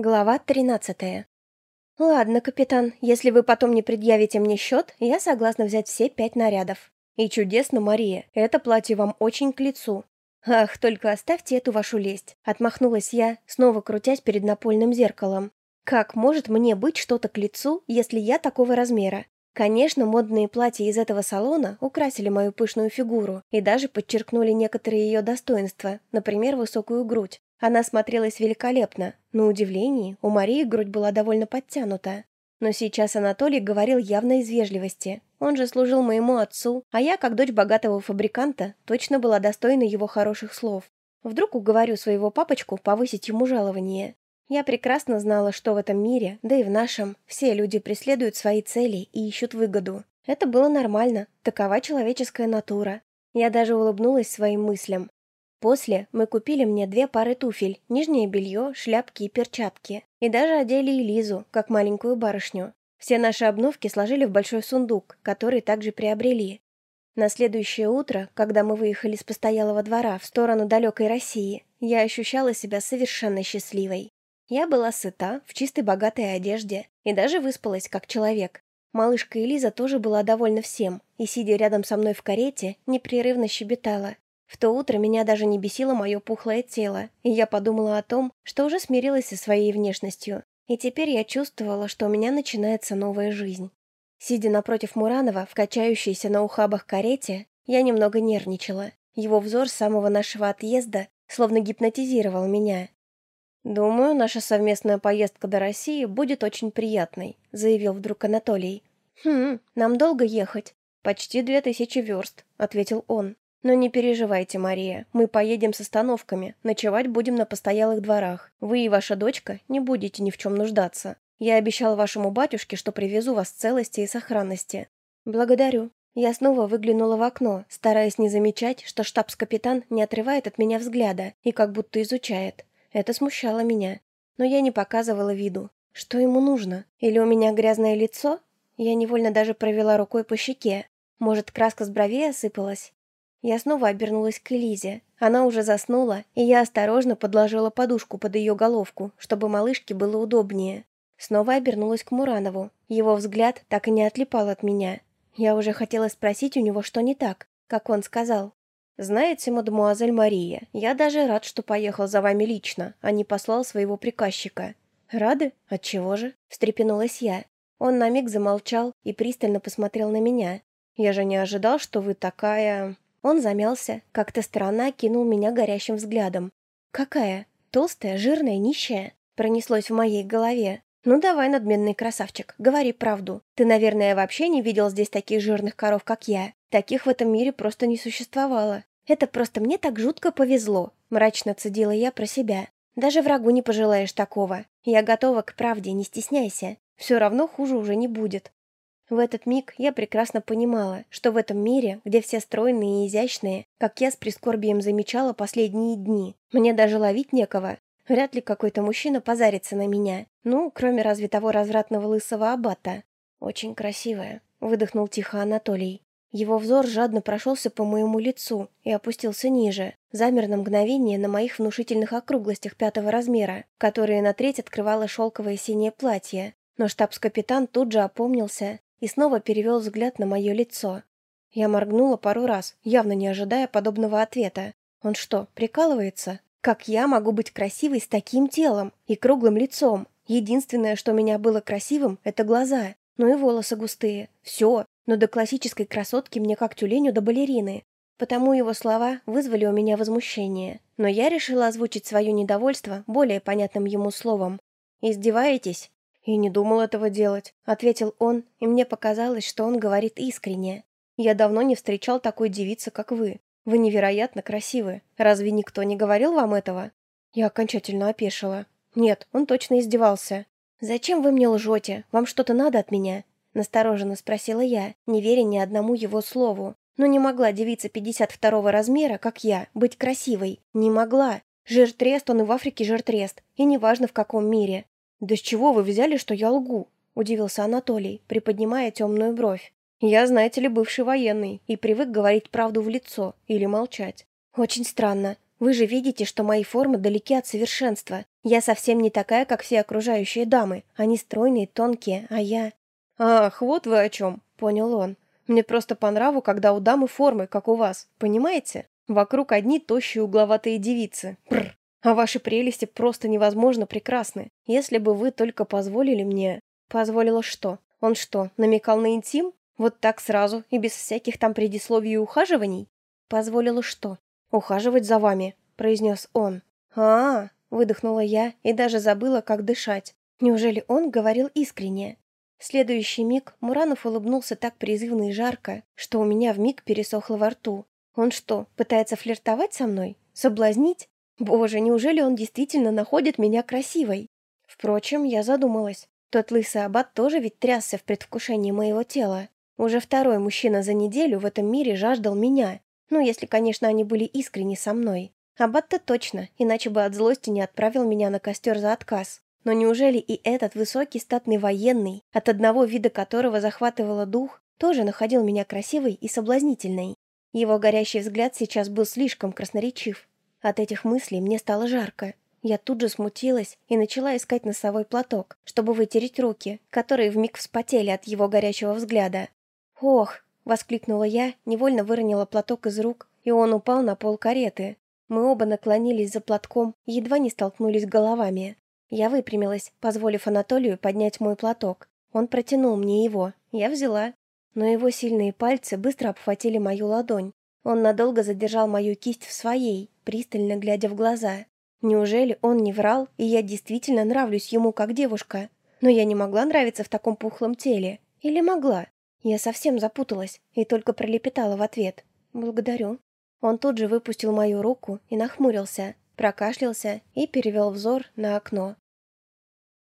Глава 13. «Ладно, капитан, если вы потом не предъявите мне счет, я согласна взять все пять нарядов. И чудесно, Мария, это платье вам очень к лицу. Ах, только оставьте эту вашу лесть», — отмахнулась я, снова крутясь перед напольным зеркалом. «Как может мне быть что-то к лицу, если я такого размера? Конечно, модные платья из этого салона украсили мою пышную фигуру и даже подчеркнули некоторые ее достоинства, например, высокую грудь. Она смотрелась великолепно. На удивление, у Марии грудь была довольно подтянута. Но сейчас Анатолий говорил явно из вежливости. Он же служил моему отцу, а я, как дочь богатого фабриканта, точно была достойна его хороших слов. Вдруг уговорю своего папочку повысить ему жалование. Я прекрасно знала, что в этом мире, да и в нашем, все люди преследуют свои цели и ищут выгоду. Это было нормально, такова человеческая натура. Я даже улыбнулась своим мыслям. После мы купили мне две пары туфель, нижнее белье, шляпки и перчатки. И даже одели Элизу, как маленькую барышню. Все наши обновки сложили в большой сундук, который также приобрели. На следующее утро, когда мы выехали с постоялого двора в сторону далекой России, я ощущала себя совершенно счастливой. Я была сыта, в чистой богатой одежде, и даже выспалась как человек. Малышка Элиза тоже была довольна всем, и, сидя рядом со мной в карете, непрерывно щебетала, в то утро меня даже не бесило мое пухлое тело, и я подумала о том, что уже смирилась со своей внешностью, и теперь я чувствовала, что у меня начинается новая жизнь. Сидя напротив Муранова, в качающейся на ухабах карете, я немного нервничала. Его взор с самого нашего отъезда словно гипнотизировал меня. «Думаю, наша совместная поездка до России будет очень приятной», заявил вдруг Анатолий. «Хм, нам долго ехать?» «Почти две тысячи верст», — ответил он. Но не переживайте, Мария, мы поедем с остановками, ночевать будем на постоялых дворах. Вы и ваша дочка не будете ни в чем нуждаться. Я обещал вашему батюшке, что привезу вас в целости и сохранности. Благодарю. Я снова выглянула в окно, стараясь не замечать, что штабс-капитан не отрывает от меня взгляда и как будто изучает. Это смущало меня. Но я не показывала виду. Что ему нужно? Или у меня грязное лицо? Я невольно даже провела рукой по щеке. Может, краска с бровей осыпалась? Я снова обернулась к Элизе. Она уже заснула, и я осторожно подложила подушку под ее головку, чтобы малышке было удобнее. Снова обернулась к Муранову. Его взгляд так и не отлипал от меня. Я уже хотела спросить у него, что не так, как он сказал. «Знаете, мадемуазель Мария, я даже рад, что поехал за вами лично, а не послал своего приказчика». «Рады? Отчего же?» – встрепенулась я. Он на миг замолчал и пристально посмотрел на меня. «Я же не ожидал, что вы такая... Он замялся, как-то странно кинул меня горящим взглядом. «Какая? Толстая, жирная, нищая?» Пронеслось в моей голове. «Ну давай, надменный красавчик, говори правду. Ты, наверное, вообще не видел здесь таких жирных коров, как я. Таких в этом мире просто не существовало. Это просто мне так жутко повезло», — мрачно цедила я про себя. «Даже врагу не пожелаешь такого. Я готова к правде, не стесняйся. Все равно хуже уже не будет. В этот миг я прекрасно понимала, что в этом мире, где все стройные и изящные, как я с прискорбием замечала последние дни, мне даже ловить некого. Вряд ли какой-то мужчина позарится на меня. Ну, кроме разве того развратного лысого аббата. «Очень красивая», — выдохнул тихо Анатолий. Его взор жадно прошелся по моему лицу и опустился ниже, замер на мгновение на моих внушительных округлостях пятого размера, которые на треть открывало шелковое синее платье. Но штабс-капитан тут же опомнился и снова перевел взгляд на мое лицо. Я моргнула пару раз, явно не ожидая подобного ответа. Он что, прикалывается? Как я могу быть красивой с таким телом и круглым лицом? Единственное, что меня было красивым, это глаза. Ну и волосы густые. Все. Но до классической красотки мне как тюленю до балерины. Потому его слова вызвали у меня возмущение. Но я решила озвучить свое недовольство более понятным ему словом. «Издеваетесь? «И не думал этого делать», — ответил он, и мне показалось, что он говорит искренне. «Я давно не встречал такой девицы, как вы. Вы невероятно красивы. Разве никто не говорил вам этого?» Я окончательно опешила. «Нет, он точно издевался». «Зачем вы мне лжете? Вам что-то надо от меня?» Настороженно спросила я, не веря ни одному его слову. Но не могла девица 52 размера, как я, быть красивой. Не могла. Жиртрест он и в Африке жиртрест. И неважно в каком мире. «Да с чего вы взяли, что я лгу?» – удивился Анатолий, приподнимая темную бровь. «Я, знаете ли, бывший военный и привык говорить правду в лицо или молчать». «Очень странно. Вы же видите, что мои формы далеки от совершенства. Я совсем не такая, как все окружающие дамы. Они стройные, тонкие, а я... Ах, вот вы о чем, понял он. Мне просто по нраву, когда у дамы формы, как у вас. Понимаете? Вокруг одни тощие угловатые девицы. Бррр. А ваши прелести просто невозможно прекрасны. Если бы вы только позволили мне... Позволила что? Он что, намекал на интим? Вот так сразу и без всяких там предисловий и ухаживаний? Позволила что? Ухаживать за вами, произнес он. а, -а, -а выдохнула я и даже забыла, как дышать. Неужели он говорил искренне? В следующий миг Муранов улыбнулся так призывно и жарко, что у меня вмиг пересохло во рту. Он что, пытается флиртовать со мной? Соблазнить? Боже, неужели он действительно находит меня красивой? Впрочем, я задумалась. Тот лысый аббат тоже ведь трясся в предвкушении моего тела. Уже второй мужчина за неделю в этом мире жаждал меня. Ну, если, конечно, они были искренни со мной. Аббат-то точно, иначе бы от злости не отправил меня на костер за отказ. Но неужели и этот высокий статный военный, от одного вида которого захватывало дух, тоже находил меня красивой и соблазнительной? Его горящий взгляд сейчас был слишком красноречив. От этих мыслей мне стало жарко. Я тут же смутилась и начала искать носовой платок, чтобы вытереть руки, которые вмиг вспотели от его горячего взгляда. «Ох!» — воскликнула я, невольно выронила платок из рук, и он упал на пол кареты. Мы оба наклонились за платком, едва не столкнулись головами. Я выпрямилась, позволив Анатолию поднять мой платок. Он протянул мне его. Я взяла. Но его сильные пальцы быстро обхватили мою ладонь. Он надолго задержал мою кисть в своей, пристально глядя в глаза. Неужели он не врал, и я действительно нравлюсь ему как девушка? Но я не могла нравиться в таком пухлом теле. Или могла? Я совсем запуталась и только пролепетала в ответ. «Благодарю». Он тут же выпустил мою руку и нахмурился, прокашлялся и перевел взор на окно.